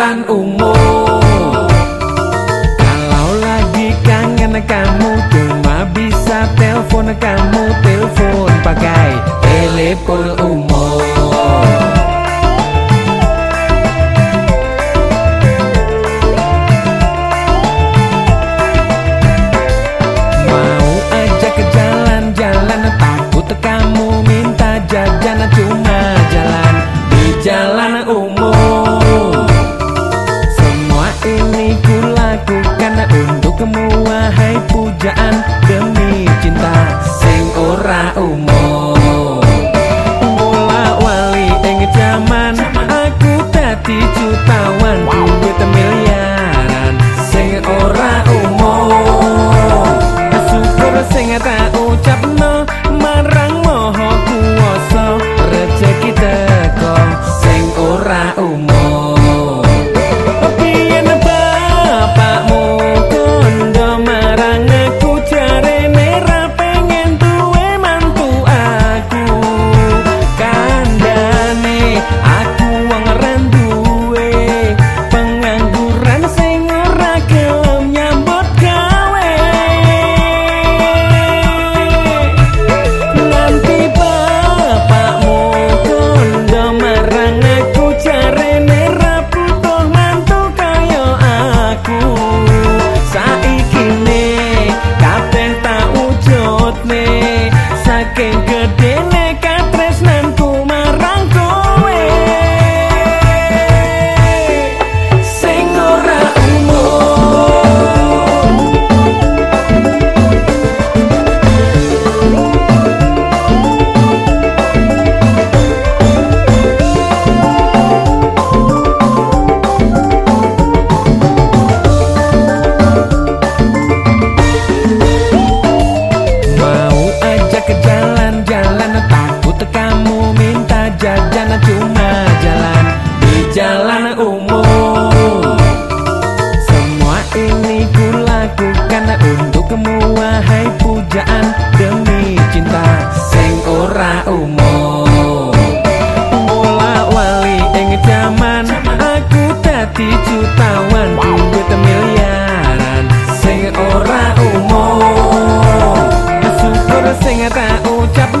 angkutan Kalau lagi kangen kamu cuma bisa telepon kamu telepon pakai telepon umum Bolak wali ing zaman Aku dadi jutawan. Duit miliaran Sing ora umum Syukur sing tak ucap